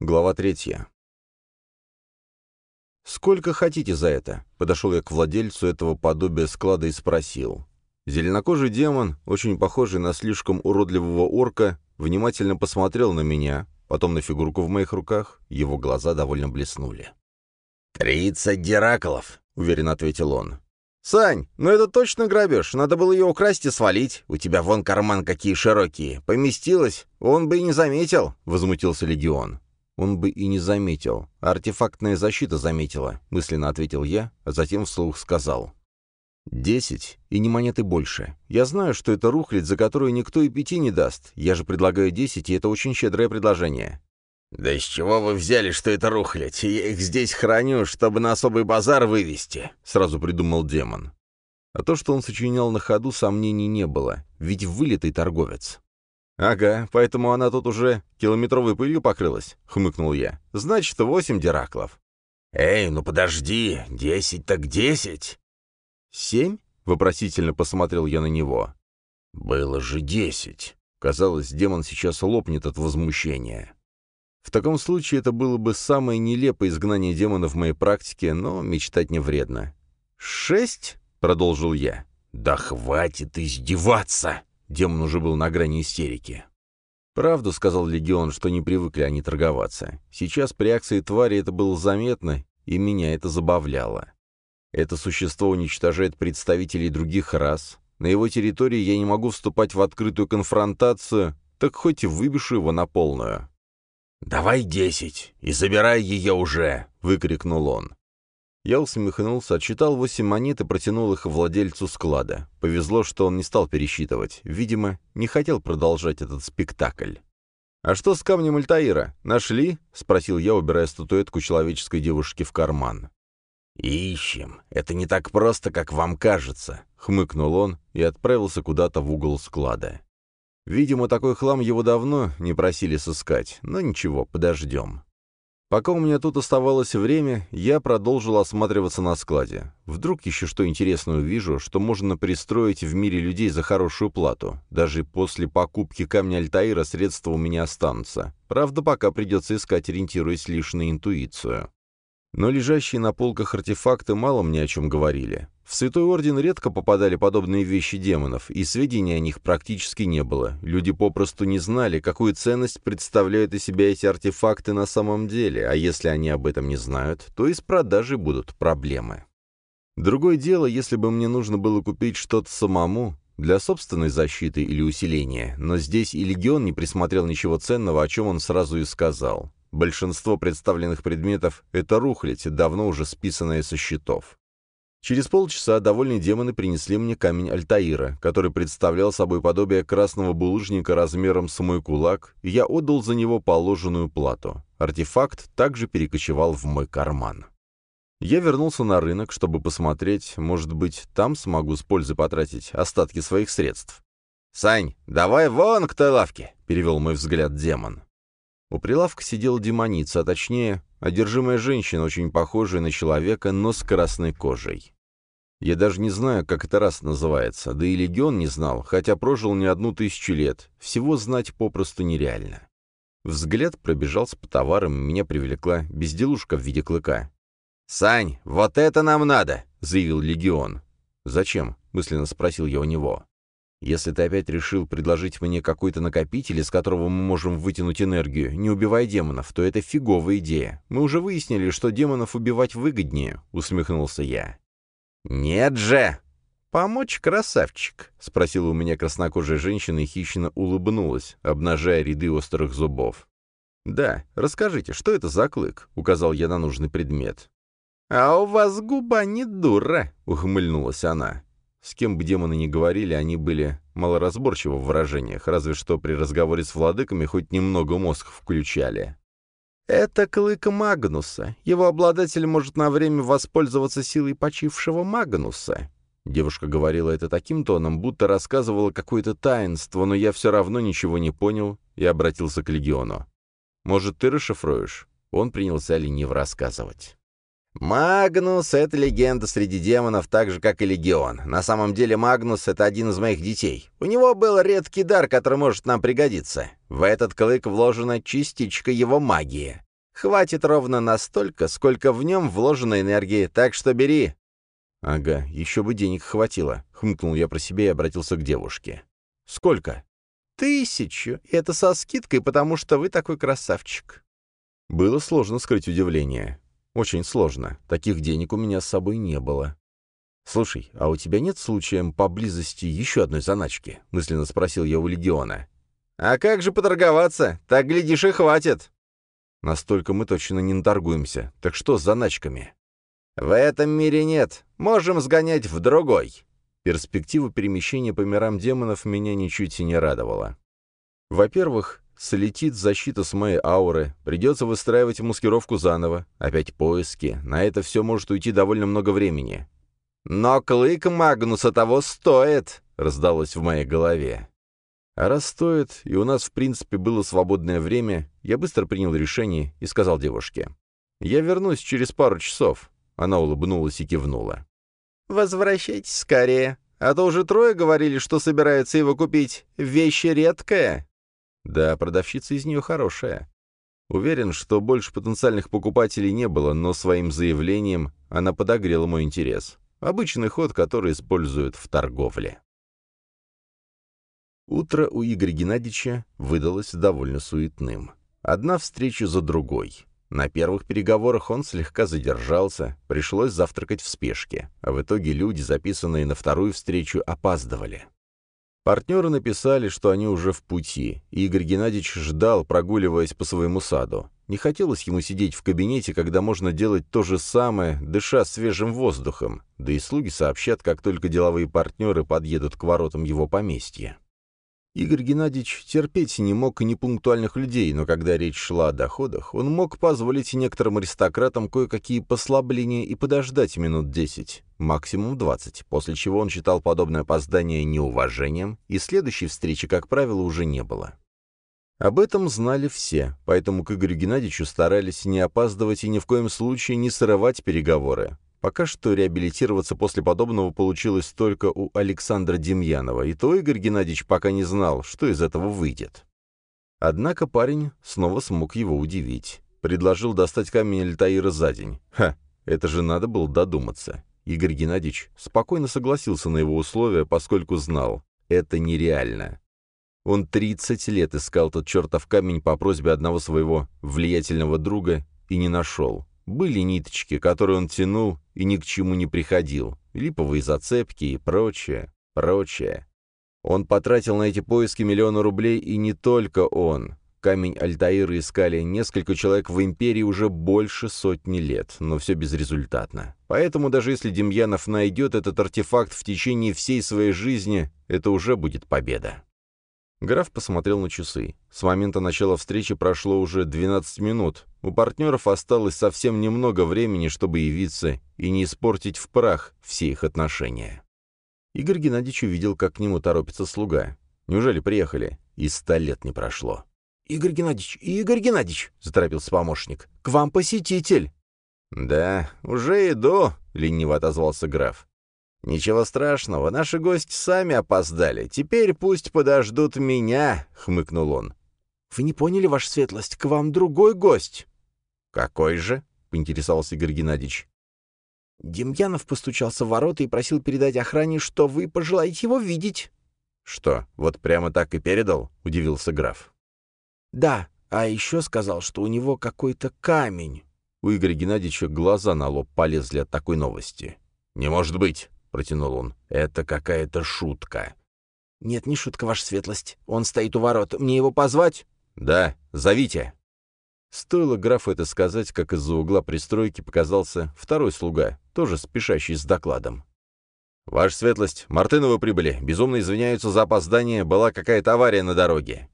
Глава третья. «Сколько хотите за это?» — подошел я к владельцу этого подобия склада и спросил. Зеленокожий демон, очень похожий на слишком уродливого орка, внимательно посмотрел на меня, потом на фигурку в моих руках, его глаза довольно блеснули. «Тридцать дираклов», — уверенно ответил он. «Сань, ну это точно грабеж. Надо было ее украсть и свалить. У тебя вон карман какие широкие. Поместилось. Он бы и не заметил», — возмутился Легион. «Он бы и не заметил. Артефактная защита заметила», — мысленно ответил я, а затем вслух сказал. «Десять, и не монеты больше. Я знаю, что это рухлядь, за которую никто и пяти не даст. Я же предлагаю десять, и это очень щедрое предложение». «Да с чего вы взяли, что это рухлядь? Я их здесь храню, чтобы на особый базар вывести», — сразу придумал демон. А то, что он сочинял на ходу, сомнений не было, ведь вылитый торговец. «Ага, поэтому она тут уже километровой пылью покрылась», — хмыкнул я. «Значит, восемь дераклов». «Эй, ну подожди, десять так десять!» «Семь?» — вопросительно посмотрел я на него. «Было же десять!» Казалось, демон сейчас лопнет от возмущения. В таком случае это было бы самое нелепое изгнание демона в моей практике, но мечтать не вредно. «Шесть?» — продолжил я. «Да хватит издеваться!» Демон уже был на грани истерики. «Правду», — сказал Легион, что не привыкли они торговаться. Сейчас при акции твари это было заметно, и меня это забавляло. Это существо уничтожает представителей других рас. На его территории я не могу вступать в открытую конфронтацию, так хоть и выбешу его на полную. «Давай десять, и забирай ее уже!» — выкрикнул он. Я усмехнулся, отчитал восемь монет и протянул их владельцу склада. Повезло, что он не стал пересчитывать. Видимо, не хотел продолжать этот спектакль. «А что с камнем Альтаира? Нашли?» — спросил я, убирая статуэтку человеческой девушки в карман. «Ищем. Это не так просто, как вам кажется», — хмыкнул он и отправился куда-то в угол склада. Видимо, такой хлам его давно не просили сыскать, но ничего, подождем. Пока у меня тут оставалось время, я продолжил осматриваться на складе. Вдруг еще что интересное увижу, что можно пристроить в мире людей за хорошую плату. Даже после покупки камня Альтаира средства у меня останутся. Правда, пока придется искать, ориентируясь лишь на интуицию. Но лежащие на полках артефакты мало мне о чем говорили. В Святой Орден редко попадали подобные вещи демонов, и сведений о них практически не было. Люди попросту не знали, какую ценность представляют из себя эти артефакты на самом деле, а если они об этом не знают, то и с продажей будут проблемы. Другое дело, если бы мне нужно было купить что-то самому, для собственной защиты или усиления, но здесь и Легион не присмотрел ничего ценного, о чем он сразу и сказал. Большинство представленных предметов — это рухлядь, давно уже списанная со счетов. Через полчаса довольные демоны принесли мне камень Альтаира, который представлял собой подобие красного булыжника размером с мой кулак, и я отдал за него положенную плату. Артефакт также перекочевал в мой карман. Я вернулся на рынок, чтобы посмотреть, может быть, там смогу с пользой потратить остатки своих средств. «Сань, давай вон к той лавке!» — перевел мой взгляд демон. У прилавка сидела демоница, а точнее, одержимая женщина, очень похожая на человека, но с красной кожей. Я даже не знаю, как эта раса называется, да и легион не знал, хотя прожил не одну тысячу лет. Всего знать попросту нереально. Взгляд пробежался по товарам, меня привлекла безделушка в виде клыка. «Сань, вот это нам надо!» — заявил легион. «Зачем?» — мысленно спросил я у него. Если ты опять решил предложить мне какой-то накопитель, из которого мы можем вытянуть энергию, не убивая демонов, то это фиговая идея. Мы уже выяснили, что демонов убивать выгоднее», — усмехнулся я. «Нет же!» «Помочь, красавчик?» — спросила у меня краснокожая женщина и хищно улыбнулась, обнажая ряды острых зубов. «Да, расскажите, что это за клык?» — указал я на нужный предмет. «А у вас губа не дура!» — ухмыльнулась она. С кем бы демоны ни говорили, они были малоразборчивы в выражениях, разве что при разговоре с владыками хоть немного мозг включали. «Это клык Магнуса. Его обладатель может на время воспользоваться силой почившего Магнуса». Девушка говорила это таким тоном, будто рассказывала какое-то таинство, но я все равно ничего не понял и обратился к Легиону. «Может, ты расшифруешь?» Он принялся лениво рассказывать. Магнус — это легенда среди демонов, так же, как и Легион. На самом деле Магнус — это один из моих детей. У него был редкий дар, который может нам пригодиться. В этот клык вложена частичка его магии. Хватит ровно настолько, сколько в нем вложено энергии, так что бери». «Ага, еще бы денег хватило», — хмыкнул я про себя и обратился к девушке. «Сколько?» «Тысячу. И это со скидкой, потому что вы такой красавчик». Было сложно скрыть удивление. Очень сложно. Таких денег у меня с собой не было. «Слушай, а у тебя нет случаем поблизости еще одной заначки?» — мысленно спросил я у Легиона. «А как же поторговаться? Так, глядишь, и хватит». «Настолько мы точно не наторгуемся. Так что с заначками?» «В этом мире нет. Можем сгонять в другой». Перспектива перемещения по мирам демонов меня ничуть и не радовала. Во-первых, слетит защита с моей ауры, придется выстраивать маскировку заново, опять поиски, на это все может уйти довольно много времени. «Но клык Магнуса того стоит!» — раздалось в моей голове. А раз стоит, и у нас, в принципе, было свободное время, я быстро принял решение и сказал девушке. «Я вернусь через пару часов». Она улыбнулась и кивнула. «Возвращайтесь скорее, а то уже трое говорили, что собираются его купить. Вещь редкая». Да, продавщица из нее хорошая. Уверен, что больше потенциальных покупателей не было, но своим заявлением она подогрела мой интерес. Обычный ход, который используют в торговле. Утро у Игоря Геннадьевича выдалось довольно суетным. Одна встреча за другой. На первых переговорах он слегка задержался, пришлось завтракать в спешке, а в итоге люди, записанные на вторую встречу, опаздывали. Партнеры написали, что они уже в пути, Игорь Геннадьевич ждал, прогуливаясь по своему саду. Не хотелось ему сидеть в кабинете, когда можно делать то же самое, дыша свежим воздухом, да и слуги сообщат, как только деловые партнеры подъедут к воротам его поместья. Игорь Геннадьевич терпеть не мог непунктуальных людей, но когда речь шла о доходах, он мог позволить некоторым аристократам кое-какие послабления и подождать минут десять, максимум двадцать, после чего он считал подобное опоздание неуважением, и следующей встречи, как правило, уже не было. Об этом знали все, поэтому к Игорю Геннадьевичу старались не опаздывать и ни в коем случае не срывать переговоры. Пока что реабилитироваться после подобного получилось только у Александра Демьянова, и то Игорь Геннадьевич пока не знал, что из этого выйдет. Однако парень снова смог его удивить. Предложил достать камень Альтаира за день. Ха, это же надо было додуматься. Игорь Геннадьевич спокойно согласился на его условия, поскольку знал, это нереально. Он 30 лет искал тот чертов камень по просьбе одного своего влиятельного друга и не нашел. Были ниточки, которые он тянул и ни к чему не приходил, липовые зацепки и прочее, прочее. Он потратил на эти поиски миллионы рублей, и не только он. Камень Альтаира искали несколько человек в Империи уже больше сотни лет, но все безрезультатно. Поэтому даже если Демьянов найдет этот артефакт в течение всей своей жизни, это уже будет победа. Граф посмотрел на часы. С момента начала встречи прошло уже 12 минут. У партнеров осталось совсем немного времени, чтобы явиться и не испортить в прах все их отношения. Игорь Геннадьевич увидел, как к нему торопится слуга. Неужели приехали? И ста лет не прошло. «Игорь Геннадьевич, Игорь Геннадьевич!» — заторопился помощник. «К вам посетитель!» «Да, уже иду», — лениво отозвался граф. «Ничего страшного, наши гости сами опоздали. Теперь пусть подождут меня», — хмыкнул он. «Вы не поняли, ваша светлость, к вам другой гость». «Какой же?» — поинтересовался Игорь Геннадьевич. Демьянов постучался в ворота и просил передать охране, что вы пожелаете его видеть. «Что, вот прямо так и передал?» — удивился граф. «Да, а еще сказал, что у него какой-то камень». У Игоря Геннадьевича глаза на лоб полезли от такой новости. «Не может быть!» — протянул он. «Это какая-то шутка». «Нет, не шутка, ваша светлость. Он стоит у ворот. Мне его позвать?» «Да, зовите». Стоило графу это сказать, как из-за угла пристройки показался второй слуга, тоже спешащий с докладом. «Ваша светлость, Мартыновы прибыли. Безумно извиняются за опоздание. Была какая-то авария на дороге».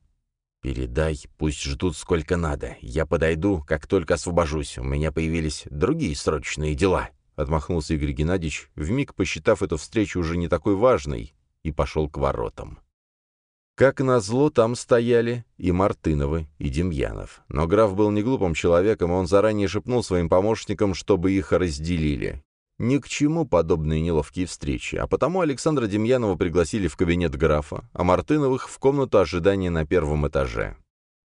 «Передай, пусть ждут сколько надо. Я подойду, как только освобожусь. У меня появились другие срочные дела». — отмахнулся Игорь Геннадьевич, вмиг посчитав эту встречу уже не такой важной, и пошел к воротам. Как назло, там стояли и Мартыновы, и Демьянов. Но граф был не глупым человеком, и он заранее шепнул своим помощникам, чтобы их разделили. Ни к чему подобные неловкие встречи, а потому Александра Демьянова пригласили в кабинет графа, а Мартыновых — в комнату ожидания на первом этаже.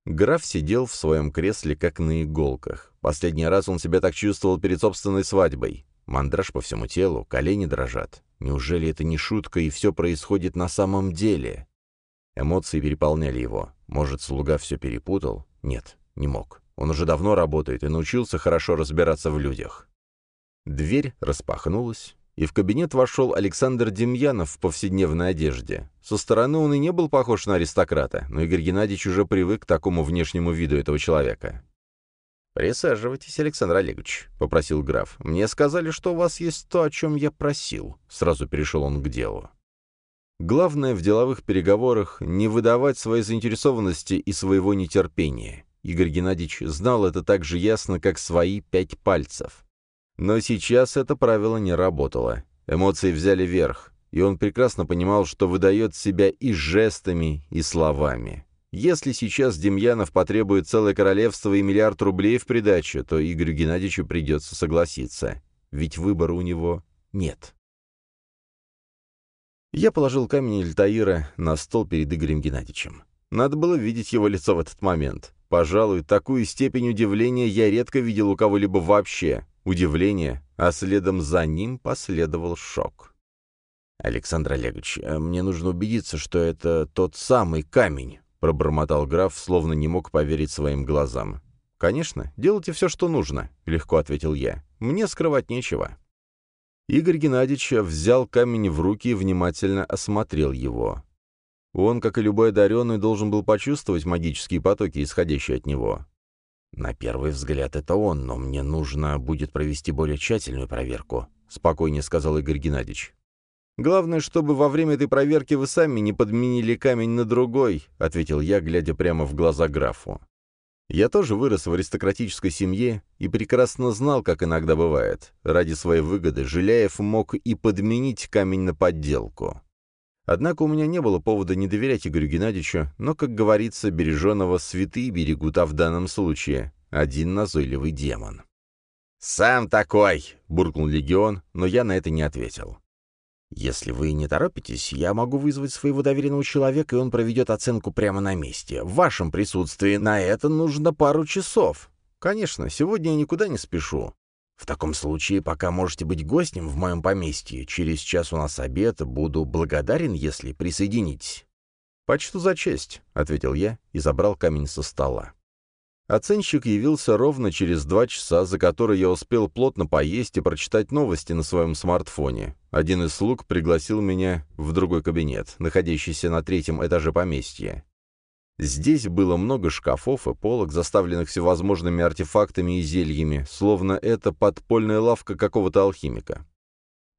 Граф сидел в своем кресле, как на иголках. Последний раз он себя так чувствовал перед собственной свадьбой. Мандраж по всему телу, колени дрожат. Неужели это не шутка, и все происходит на самом деле? Эмоции переполняли его. Может, слуга все перепутал? Нет, не мог. Он уже давно работает и научился хорошо разбираться в людях. Дверь распахнулась, и в кабинет вошел Александр Демьянов в повседневной одежде. Со стороны он и не был похож на аристократа, но Игорь Геннадьевич уже привык к такому внешнему виду этого человека. «Присаживайтесь, Александр Олегович», — попросил граф. «Мне сказали, что у вас есть то, о чем я просил». Сразу перешел он к делу. Главное в деловых переговорах — не выдавать своей заинтересованности и своего нетерпения. Игорь Геннадьевич знал это так же ясно, как свои пять пальцев. Но сейчас это правило не работало. Эмоции взяли верх, и он прекрасно понимал, что выдает себя и жестами, и словами. Если сейчас Демьянов потребует целое королевство и миллиард рублей в придачу, то Игорю Геннадьевичу придется согласиться. Ведь выбора у него нет. Я положил камень Эльтаира на стол перед Игорем Геннадьевичем. Надо было видеть его лицо в этот момент. Пожалуй, такую степень удивления я редко видел у кого-либо вообще удивление, а следом за ним последовал шок. «Александр Олегович, э, мне нужно убедиться, что это тот самый камень», — пробормотал граф, словно не мог поверить своим глазам. «Конечно, делайте все, что нужно», — легко ответил я. «Мне скрывать нечего». Игорь Геннадьевич взял камень в руки и внимательно осмотрел его. Он, как и любой одаренный, должен был почувствовать магические потоки, исходящие от него. «На первый взгляд это он, но мне нужно будет провести более тщательную проверку», — спокойнее сказал Игорь Геннадьевич. «Главное, чтобы во время этой проверки вы сами не подменили камень на другой», — ответил я, глядя прямо в глаза графу. Я тоже вырос в аристократической семье и прекрасно знал, как иногда бывает. Ради своей выгоды Жиляев мог и подменить камень на подделку. Однако у меня не было повода не доверять Игорю Геннадьевичу, но, как говорится, береженного святые берегут, а в данном случае один назойливый демон. «Сам такой!» — буркнул Легион, но я на это не ответил. «Если вы не торопитесь, я могу вызвать своего доверенного человека, и он проведет оценку прямо на месте. В вашем присутствии на это нужно пару часов. Конечно, сегодня я никуда не спешу. В таком случае, пока можете быть гостем в моем поместье, через час у нас обед, буду благодарен, если присоединитесь». «Почту за честь», — ответил я и забрал камень со стола. Оценщик явился ровно через два часа, за которые я успел плотно поесть и прочитать новости на своем смартфоне. Один из слуг пригласил меня в другой кабинет, находящийся на третьем этаже поместья. Здесь было много шкафов и полок, заставленных всевозможными артефактами и зельями, словно это подпольная лавка какого-то алхимика.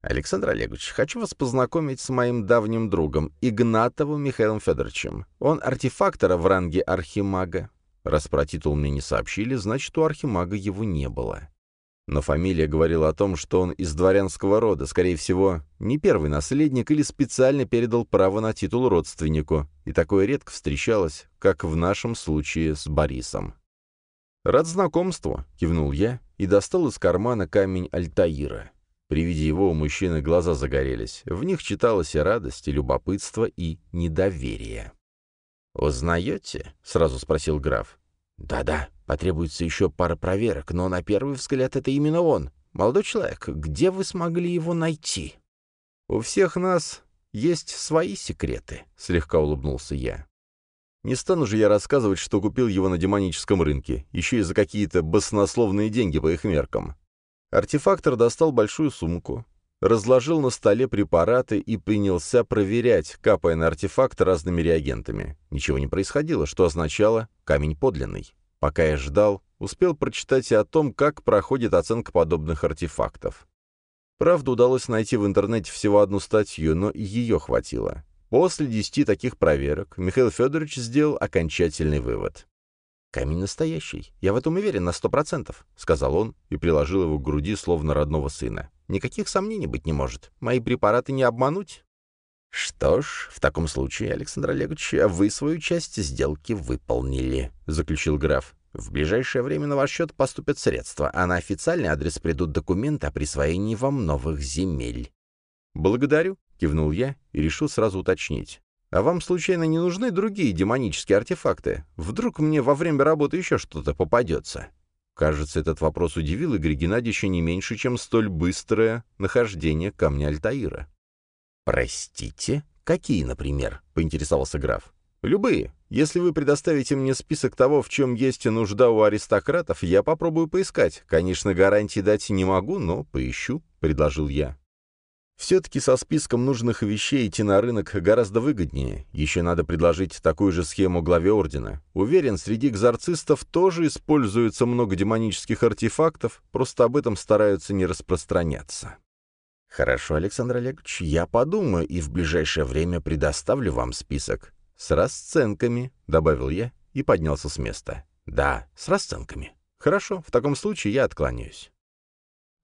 «Александр Олегович, хочу вас познакомить с моим давним другом, Игнатовым Михаилом Федоровичем. Он артефактора в ранге архимага. Раз про титул мне не сообщили, значит, у архимага его не было. Но фамилия говорила о том, что он из дворянского рода, скорее всего, не первый наследник или специально передал право на титул родственнику, и такое редко встречалось, как в нашем случае с Борисом. «Рад знакомству», — кивнул я и достал из кармана камень Альтаира. При виде его у мужчины глаза загорелись. В них читалась и радость, и любопытство, и недоверие. «Узнаете?» — сразу спросил граф. «Да-да, потребуется еще пара проверок, но на первый взгляд это именно он. Молодой человек, где вы смогли его найти?» «У всех нас есть свои секреты», — слегка улыбнулся я. «Не стану же я рассказывать, что купил его на демоническом рынке, еще и за какие-то баснословные деньги по их меркам». Артефактор достал большую сумку, разложил на столе препараты и принялся проверять, капая на артефакт разными реагентами. Ничего не происходило, что означало «камень подлинный». Пока я ждал, успел прочитать и о том, как проходит оценка подобных артефактов. Правда, удалось найти в интернете всего одну статью, но ее хватило. После десяти таких проверок Михаил Федорович сделал окончательный вывод. «Камень настоящий. Я в этом уверен на сто процентов», — сказал он и приложил его к груди, словно родного сына. «Никаких сомнений быть не может. Мои препараты не обмануть». «Что ж, в таком случае, Александр Олегович, вы свою часть сделки выполнили», — заключил граф. «В ближайшее время на ваш счет поступят средства, а на официальный адрес придут документы о присвоении вам новых земель». «Благодарю», — кивнул я и решил сразу уточнить. А вам, случайно, не нужны другие демонические артефакты? Вдруг мне во время работы еще что-то попадется?» Кажется, этот вопрос удивил Игоря Геннадьевича не меньше, чем столь быстрое нахождение камня Альтаира. «Простите? Какие, например?» — поинтересовался граф. «Любые. Если вы предоставите мне список того, в чем есть нужда у аристократов, я попробую поискать. Конечно, гарантии дать не могу, но поищу», — предложил я. Все-таки со списком нужных вещей идти на рынок гораздо выгоднее. Еще надо предложить такую же схему главе Ордена. Уверен, среди экзорцистов тоже используется много демонических артефактов, просто об этом стараются не распространяться. «Хорошо, Александр Олегович, я подумаю и в ближайшее время предоставлю вам список. С расценками», — добавил я и поднялся с места. «Да, с расценками». «Хорошо, в таком случае я откланяюсь».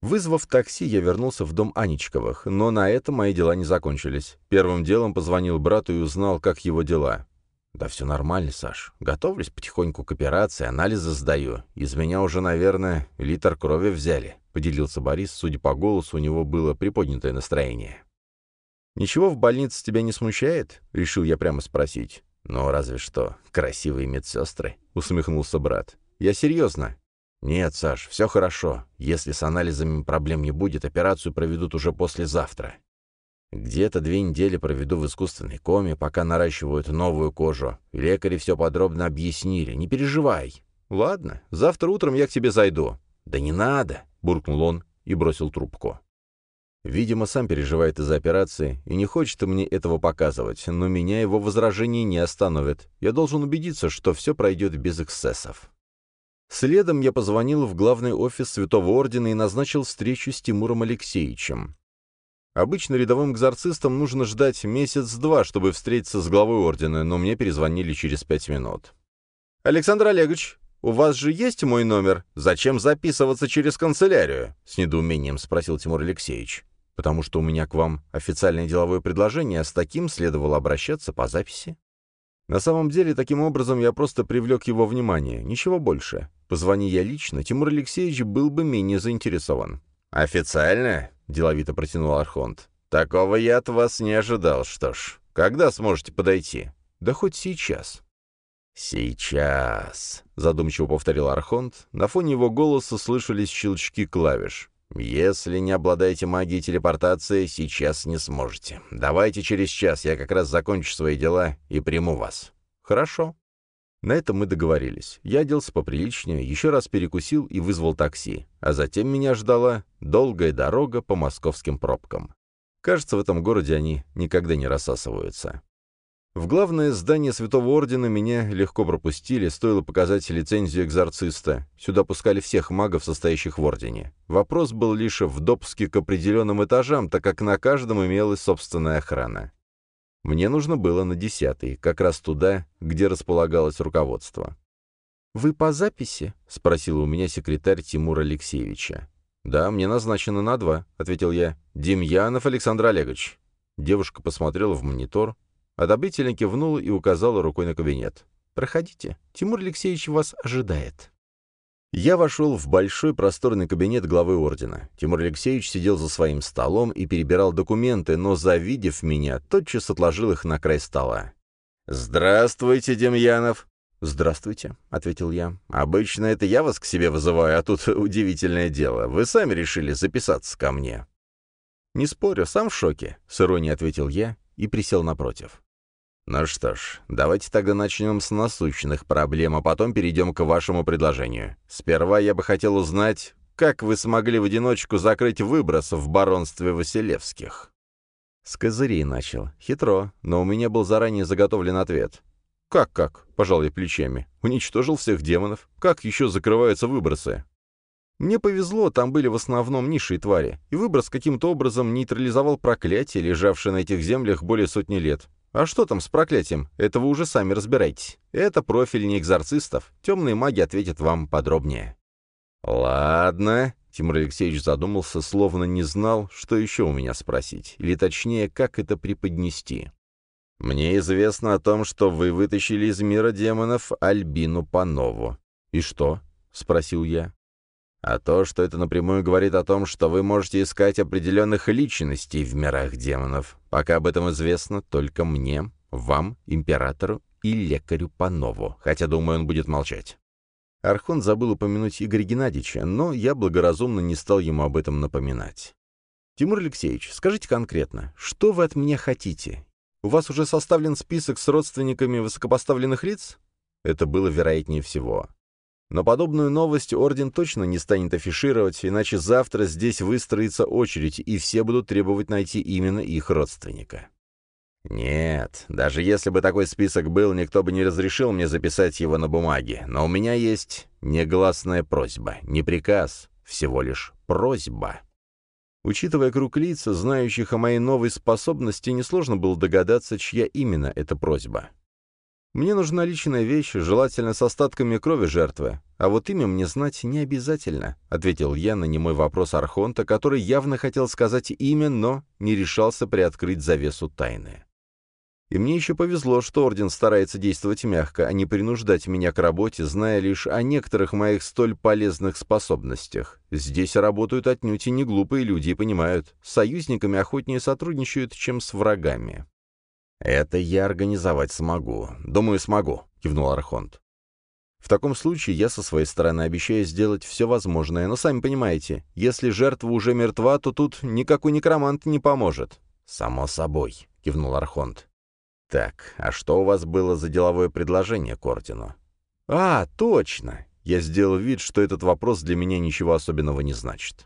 Вызвав такси, я вернулся в дом Анечковых, но на этом мои дела не закончились. Первым делом позвонил брату и узнал, как его дела. «Да все нормально, Саш. Готовлюсь потихоньку к операции, анализы сдаю. Из меня уже, наверное, литр крови взяли», — поделился Борис. Судя по голосу, у него было приподнятое настроение. «Ничего в больнице тебя не смущает?» — решил я прямо спросить. «Ну, разве что. Красивые медсестры», — усмехнулся брат. «Я серьезно. «Нет, Саш, все хорошо. Если с анализами проблем не будет, операцию проведут уже послезавтра. Где-то две недели проведу в искусственной коме, пока наращивают новую кожу. Лекари все подробно объяснили. Не переживай». «Ладно, завтра утром я к тебе зайду». «Да не надо», — буркнул он и бросил трубку. Видимо, сам переживает из-за операции и не хочет мне этого показывать, но меня его возражения не остановят. Я должен убедиться, что все пройдет без эксцессов. Следом я позвонил в главный офис Святого Ордена и назначил встречу с Тимуром Алексеевичем. Обычно рядовым экзорцистам нужно ждать месяц-два, чтобы встретиться с главой Ордена, но мне перезвонили через пять минут. «Александр Олегович, у вас же есть мой номер? Зачем записываться через канцелярию?» — с недоумением спросил Тимур Алексеевич. «Потому что у меня к вам официальное деловое предложение, а с таким следовало обращаться по записи». На самом деле, таким образом я просто привлек его внимание, ничего больше. Позвони я лично, Тимур Алексеевич был бы менее заинтересован. «Официально?» — деловито протянул Архонт. «Такого я от вас не ожидал. Что ж, когда сможете подойти?» «Да хоть сейчас». «Сейчас», — задумчиво повторил Архонт. На фоне его голоса слышались щелчки клавиш. «Если не обладаете магией телепортации, сейчас не сможете. Давайте через час, я как раз закончу свои дела и приму вас». «Хорошо». На этом мы договорились. Я оделся поприличнее, еще раз перекусил и вызвал такси. А затем меня ждала долгая дорога по московским пробкам. Кажется, в этом городе они никогда не рассасываются. В главное здание Святого Ордена меня легко пропустили, стоило показать лицензию экзорциста. Сюда пускали всех магов, состоящих в Ордене. Вопрос был лишь в допуске к определенным этажам, так как на каждом имелась собственная охрана. Мне нужно было на десятый, как раз туда, где располагалось руководство. «Вы по записи?» — спросила у меня секретарь Тимура Алексеевича. «Да, мне назначено на два», — ответил я. «Демьянов Александр Олегович». Девушка посмотрела в монитор, Одобрительно кивнула и указала рукой на кабинет. «Проходите. Тимур Алексеевич вас ожидает». Я вошел в большой просторный кабинет главы ордена. Тимур Алексеевич сидел за своим столом и перебирал документы, но, завидев меня, тотчас отложил их на край стола. «Здравствуйте, Демьянов!» «Здравствуйте», — ответил я. «Обычно это я вас к себе вызываю, а тут удивительное дело. Вы сами решили записаться ко мне». «Не спорю, сам в шоке», — с иронией ответил я и присел напротив. «Ну что ж, давайте тогда начнем с насущных проблем, а потом перейдем к вашему предложению. Сперва я бы хотел узнать, как вы смогли в одиночку закрыть выброс в баронстве Василевских?» С козырей начал. Хитро, но у меня был заранее заготовлен ответ. «Как-как?» — пожал я плечами. «Уничтожил всех демонов. Как еще закрываются выбросы?» Мне повезло, там были в основном низшие твари, и выброс каким-то образом нейтрализовал проклятие, лежавшее на этих землях более сотни лет. А что там с проклятием? Это вы уже сами разбирайтесь. Это профиль не экзорцистов. Темные маги ответят вам подробнее. Ладно. Тимур Алексеевич задумался, словно не знал, что еще у меня спросить. Или точнее, как это преподнести. Мне известно о том, что вы вытащили из мира демонов Альбину Панову. И что? — спросил я. А то, что это напрямую говорит о том, что вы можете искать определенных личностей в мирах демонов. Пока об этом известно только мне Вам, императору и лекарю Панову, хотя, думаю, он будет молчать. Архон забыл упомянуть Игоря Геннадьевича, но я благоразумно не стал ему об этом напоминать. «Тимур Алексеевич, скажите конкретно, что вы от меня хотите? У вас уже составлен список с родственниками высокопоставленных лиц?» Это было вероятнее всего. Но подобную новость Орден точно не станет афишировать, иначе завтра здесь выстроится очередь, и все будут требовать найти именно их родственника. Нет, даже если бы такой список был, никто бы не разрешил мне записать его на бумаге. Но у меня есть негласная просьба, не приказ, всего лишь просьба. Учитывая круг лиц, знающих о моей новой способности, несложно было догадаться, чья именно эта просьба. Мне нужна личная вещь, желательно с остатками крови жертвы, а вот имя мне знать не обязательно», — ответил я на немой вопрос Архонта, который явно хотел сказать имя, но не решался приоткрыть завесу тайны. И мне еще повезло, что Орден старается действовать мягко, а не принуждать меня к работе, зная лишь о некоторых моих столь полезных способностях. Здесь работают отнюдь и не глупые люди и понимают, с союзниками охотнее сотрудничают, чем с врагами. «Это я организовать смогу. Думаю, смогу», — кивнул Архонт. «В таком случае я со своей стороны обещаю сделать все возможное, но сами понимаете, если жертва уже мертва, то тут никакой некромант не поможет». «Само собой», — кивнул Архонт. «Так, а что у вас было за деловое предложение к Ордену?» «А, точно!» Я сделал вид, что этот вопрос для меня ничего особенного не значит.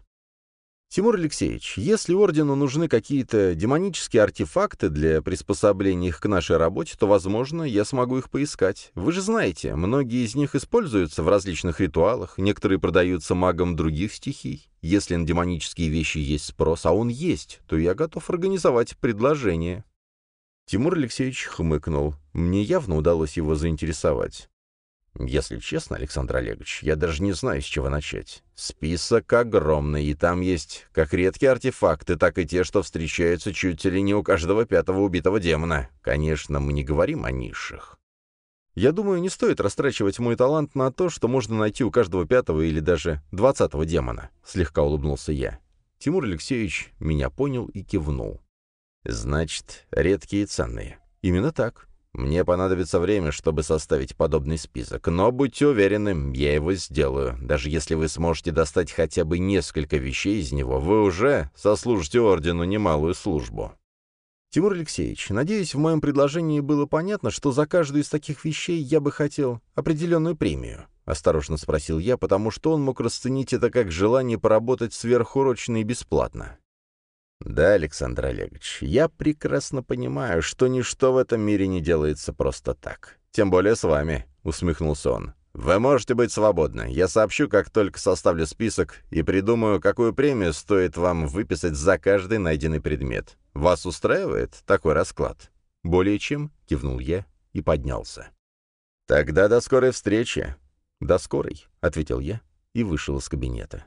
Тимур Алексеевич, если Ордену нужны какие-то демонические артефакты для приспособления их к нашей работе, то, возможно, я смогу их поискать. Вы же знаете, многие из них используются в различных ритуалах, некоторые продаются магам других стихий. Если на демонические вещи есть спрос, а он есть, то я готов организовать предложение. Тимур Алексеевич хмыкнул. Мне явно удалось его заинтересовать. Если честно, Александр Олегович, я даже не знаю, с чего начать. Список огромный, и там есть как редкие артефакты, так и те, что встречаются чуть ли не у каждого пятого убитого демона. Конечно, мы не говорим о низших. Я думаю, не стоит растрачивать мой талант на то, что можно найти у каждого пятого или даже двадцатого демона, слегка улыбнулся я. Тимур Алексеевич меня понял и кивнул. Значит, редкие и ценные. Именно так. Мне понадобится время, чтобы составить подобный список, но будьте уверены, я его сделаю. Даже если вы сможете достать хотя бы несколько вещей из него, вы уже сослужите ордену немалую службу. Тимур Алексеевич, надеюсь, в моем предложении было понятно, что за каждую из таких вещей я бы хотел определенную премию. — осторожно спросил я, потому что он мог расценить это как желание поработать сверхурочно и бесплатно. «Да, Александр Олегович, я прекрасно понимаю, что ничто в этом мире не делается просто так. Тем более с вами», — усмехнулся он. «Вы можете быть свободны. Я сообщу, как только составлю список и придумаю, какую премию стоит вам выписать за каждый найденный предмет. Вас устраивает такой расклад?» «Более чем», — кивнул я и поднялся. «Тогда до скорой встречи». «До скорой», — ответил я и вышел из кабинета.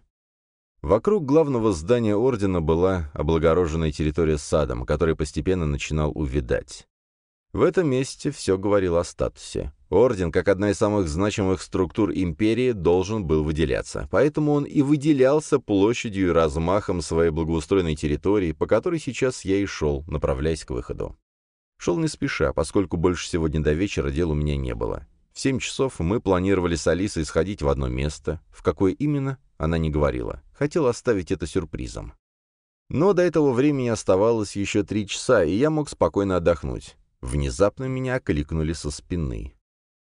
Вокруг главного здания ордена была облагороженная территория с садом, который постепенно начинал увядать. В этом месте все говорило о статусе. Орден, как одна из самых значимых структур империи, должен был выделяться, поэтому он и выделялся площадью и размахом своей благоустроенной территории, по которой сейчас я и шел, направляясь к выходу. Шел не спеша, поскольку больше сегодня до вечера дел у меня не было. В семь часов мы планировали с Алисой сходить в одно место. В какое именно, она не говорила. Хотела оставить это сюрпризом. Но до этого времени оставалось еще три часа, и я мог спокойно отдохнуть. Внезапно меня окликнули со спины.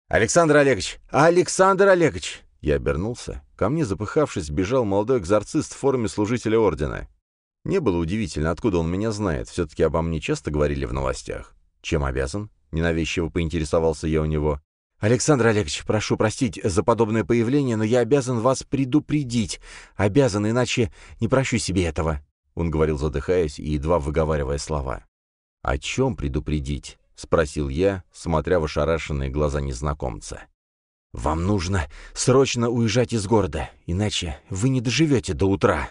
«Александр Олегович! Александр Олегович!» Я обернулся. Ко мне, запыхавшись, бежал молодой экзорцист в форме служителя ордена. Не было удивительно, откуда он меня знает. Все-таки обо мне часто говорили в новостях. «Чем обязан?» — ненавязчиво поинтересовался я у него. «Александр Олегович, прошу простить за подобное появление, но я обязан вас предупредить. Обязан, иначе не прощу себе этого», — он говорил, задыхаясь и едва выговаривая слова. «О чем предупредить?» — спросил я, смотря в ошарашенные глаза незнакомца. «Вам нужно срочно уезжать из города, иначе вы не доживете до утра».